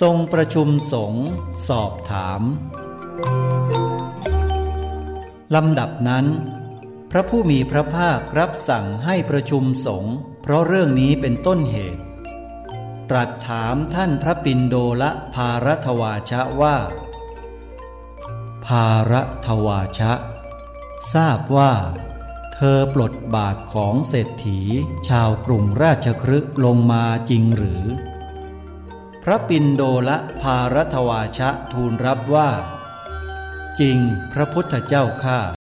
ทรงประชุมสงฆ์สอบถามลำดับนั้น พระผู้มีพระภาครับสั่งให้ประชุมสงฆ์เพราะเรื่องนี้เป็นต้นเหตุ ตรัสถามท่านพระปินโดละภารัตวาชะว่า ภารัตวาชะ ทราบว่า เธอปลดบาทของเศรษฐีชาวกรุงราชครึลงมาจริงหรือ พระปินโดละภารัตวาชะทูลรับว่า จริงพระพุทธเจ้าข้า